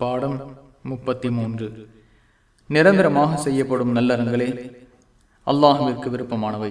பாடம் முப்பத்தி மூன்று நிரந்தரமாக செய்யப்படும் நல்லறங்களே அல்லாஹுவிற்கு விருப்பமானவை.